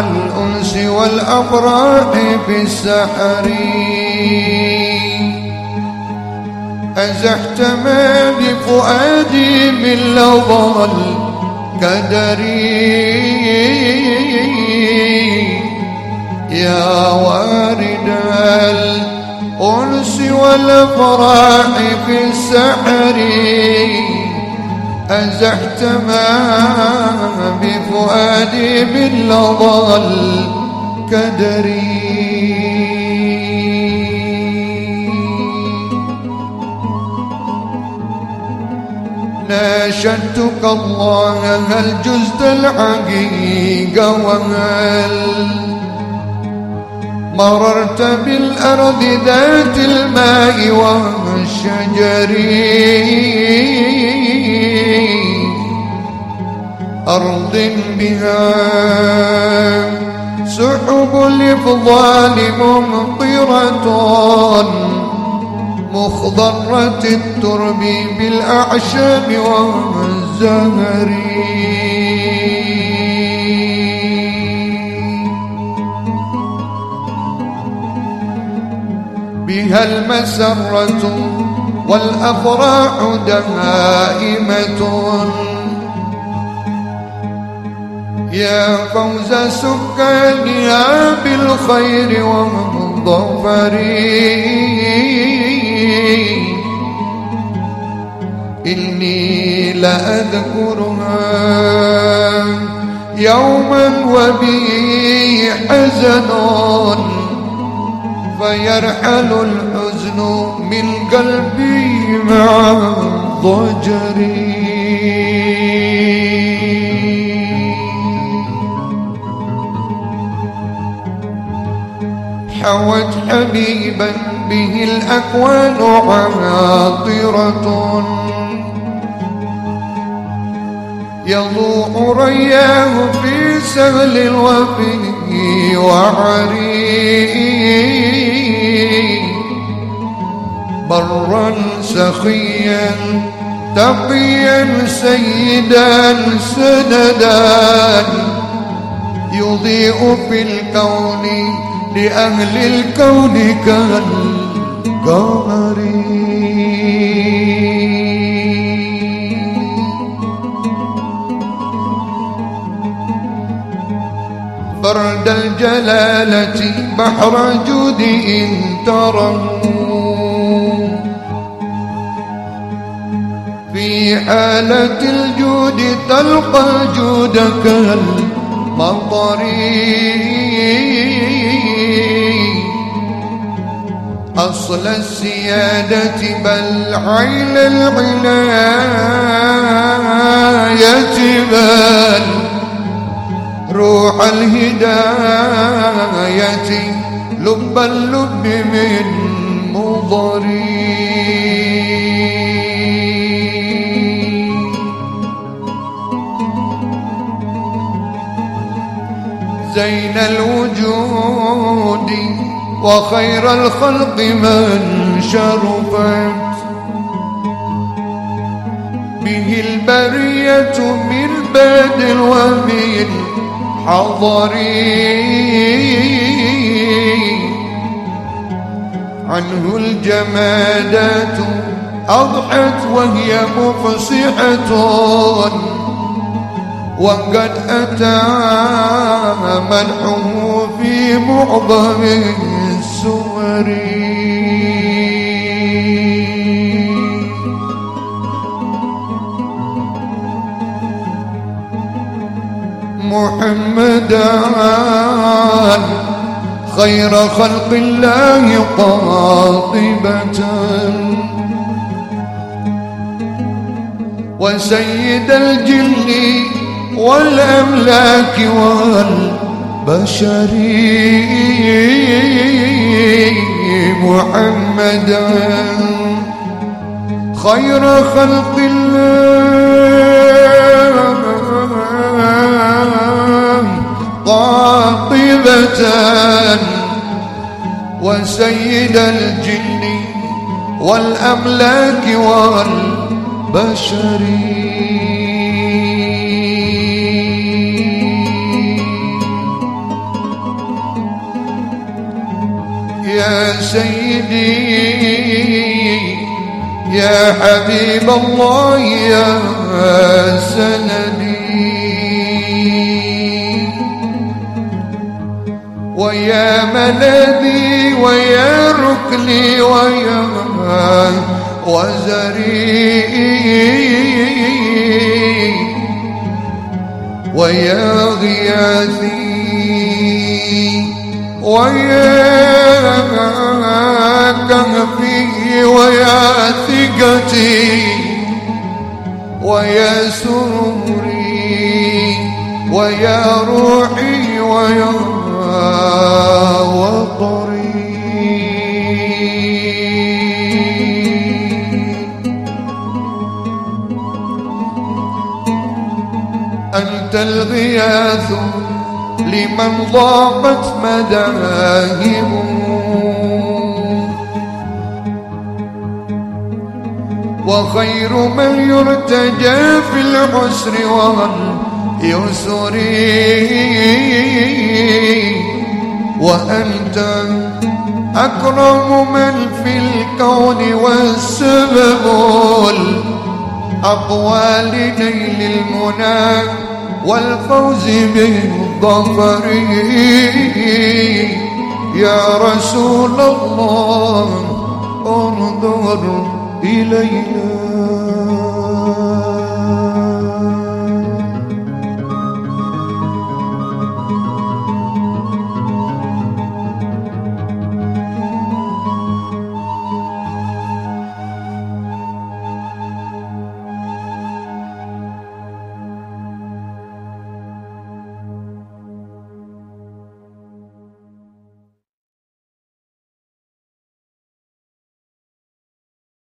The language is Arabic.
الأنس والأفراح بالسحر أزحت ما بفؤادي من لظى القدر. يا وارد الأنس والأفراح في السحر. أزحت ما بفؤادي باللظى الكدري ناشدتك الله هل جزت الحقيقة وهل مررت بالأرض ذات الماء والشجر أرض بها سحب الإفضال ممطرة مخضرة الترب بالأعشاب والزهر بها المسرة والأفراح دائمة يا فوز سكانها بالخير والظفر إني لأذكرها يوما وبي حزن فيرحل الحزن من قلبي مع ضجري. حوت حبيبا به الأكوان عاطرة. يضوء رياه في سهل وفي وعري برا سخيا تقيا سيدا سندا. يضيء في الكون لأهل الكون كالقمر. فرد الجلالة بحر جود إن تروا في حالة الجود تلقى الجود كالمطر أصل السيادة بل عين العناية بل روح الهداية لب اللب من مضري. زين الوجود وخير الخلق من شرفت. به البرية من بدل ومن حضري. عنه الجمادات أضحت وهي مفصحة. وقد أتى منحه في معظم السور. محمدا خير خلق الله قاطبة. وسيد الجن والأملاك والبشر. محمدا خير خلق الله. قاطبة وسيد الجن والأملاك والبشر. سيدي يا حبيب الله يا سندي. ويا ملذي ويا ركني ويا وزري. ويا غياثي. ويا كهفي ويا ثقتي ويا سروري ويا روحي ويا وطري أنت الغياث لمن ضاقت مذاهبه وخير من يرتجى في العسر واليسر. وأنت أكرم من في الكون والسبب الأقوال لنيل المنى. والفوز بالظفر. يا رسول الله انظر إلينا